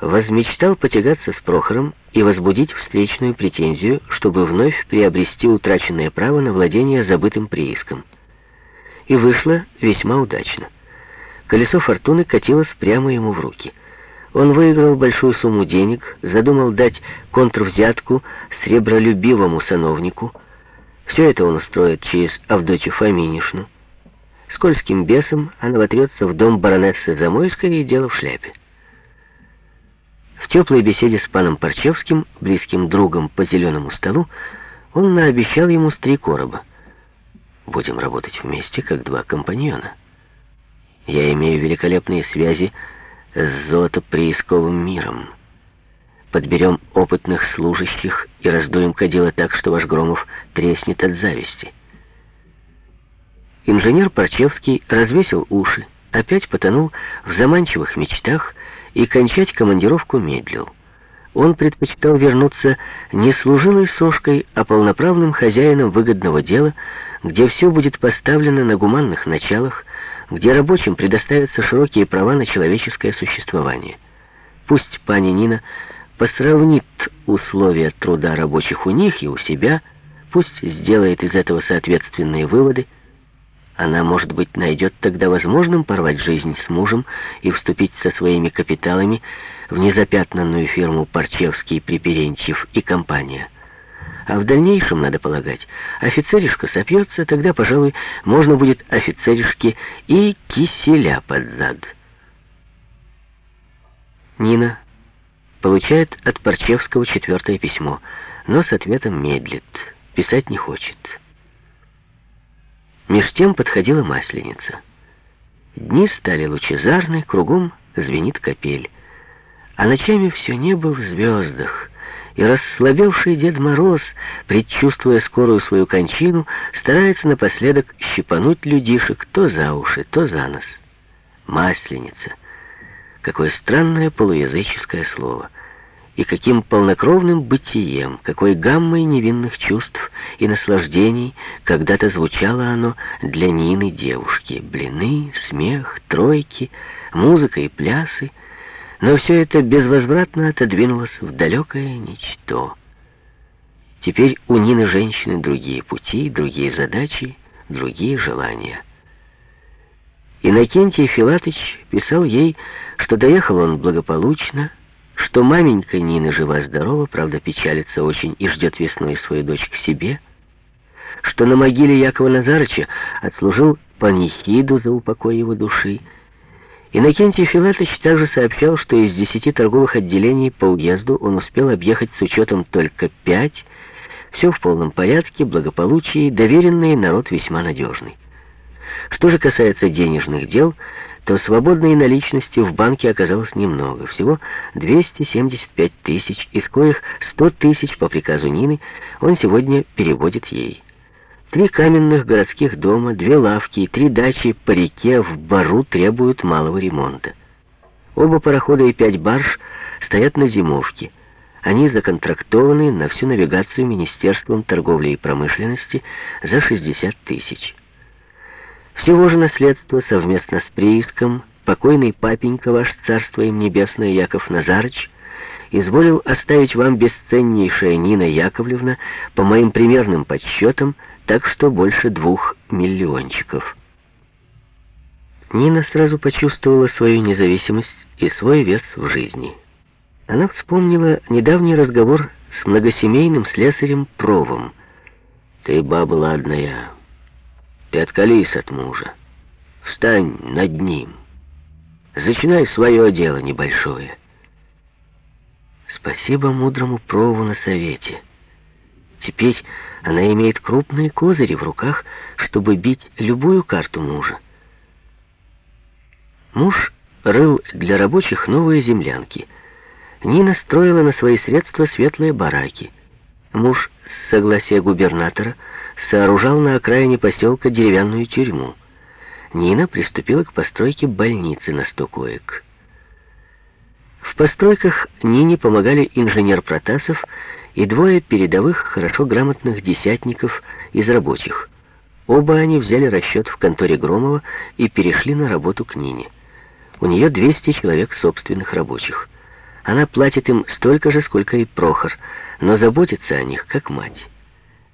возмечтал потягаться с Прохором и возбудить встречную претензию, чтобы вновь приобрести утраченное право на владение забытым прииском. И вышло весьма удачно. Колесо фортуны катилось прямо ему в руки. Он выиграл большую сумму денег, задумал дать контрвзятку сребролюбивому сановнику. Все это он устроит через Авдотью Фоминишну. Скользким бесом она вотрется в дом баронессы Замойской и дело в шляпе. В теплой беседе с паном Парчевским, близким другом по зеленому столу, он наобещал ему с три короба. «Будем работать вместе, как два компаньона. Я имею великолепные связи с золотоприисковым миром. Подберем опытных служащих и раздуем кадила так, что ваш Громов треснет от зависти». Инженер Парчевский развесил уши, опять потонул в заманчивых мечтах и кончать командировку медлил. Он предпочитал вернуться не служилой сошкой, а полноправным хозяином выгодного дела, где все будет поставлено на гуманных началах, где рабочим предоставятся широкие права на человеческое существование. Пусть пани Нина посравнит условия труда рабочих у них и у себя, пусть сделает из этого соответственные выводы, она, может быть, найдет тогда возможным порвать жизнь с мужем и вступить со своими капиталами в незапятнанную фирму Парчевский, Приперенчев и компания. А в дальнейшем, надо полагать, офицеришка сопьется, тогда, пожалуй, можно будет офицеришке и киселя под зад. Нина получает от Парчевского четвертое письмо, но с ответом медлит, писать не хочет. Меж тем подходила масленица. Дни стали лучезарны, кругом звенит капель. А ночами все небо в звездах, и расслабевший Дед Мороз, предчувствуя скорую свою кончину, старается напоследок щипануть людишек то за уши, то за нос. Масленица. Какое странное полуязыческое слово — и каким полнокровным бытием, какой гаммой невинных чувств и наслаждений когда-то звучало оно для Нины девушки. Блины, смех, тройки, музыка и плясы. Но все это безвозвратно отодвинулось в далекое ничто. Теперь у Нины женщины другие пути, другие задачи, другие желания. Иннокентий Филатыч писал ей, что доехал он благополучно, что маменька Нина жива-здорова, правда, печалится очень и ждет весной свою дочь к себе, что на могиле Якова Назарыча отслужил панихиду за упокой его души. Иннокентий Филатович также сообщал, что из десяти торговых отделений по уезду он успел объехать с учетом только пять, все в полном порядке, благополучии, доверенный народ весьма надежный. Что же касается денежных дел, то свободной наличности в банке оказалось немного, всего 275 тысяч, из коих 100 тысяч по приказу Нины он сегодня переводит ей. Три каменных городских дома, две лавки и три дачи по реке в Бару требуют малого ремонта. Оба парохода и пять барж стоят на зимовке. Они законтрактованы на всю навигацию Министерством торговли и промышленности за 60 тысяч. Всего же наследство совместно с прииском покойный папенька ваш, царство им небесное, Яков Назарыч, изволил оставить вам бесценнейшая Нина Яковлевна, по моим примерным подсчетам, так что больше двух миллиончиков. Нина сразу почувствовала свою независимость и свой вес в жизни. Она вспомнила недавний разговор с многосемейным слесарем Провом. «Ты баба ладная, ты откались от мужа. Встань над ним. Зачинай свое дело небольшое. Спасибо мудрому прову на совете. Теперь она имеет крупные козыри в руках, чтобы бить любую карту мужа. Муж рыл для рабочих новые землянки. Нина строила на свои средства светлые бараки. Муж, с согласия губернатора, сооружал на окраине поселка деревянную тюрьму. Нина приступила к постройке больницы на сто коек. В постройках Нине помогали инженер Протасов и двое передовых, хорошо грамотных десятников из рабочих. Оба они взяли расчет в конторе Громова и перешли на работу к Нине. У нее 200 человек собственных рабочих. Она платит им столько же, сколько и Прохор, но заботится о них, как мать.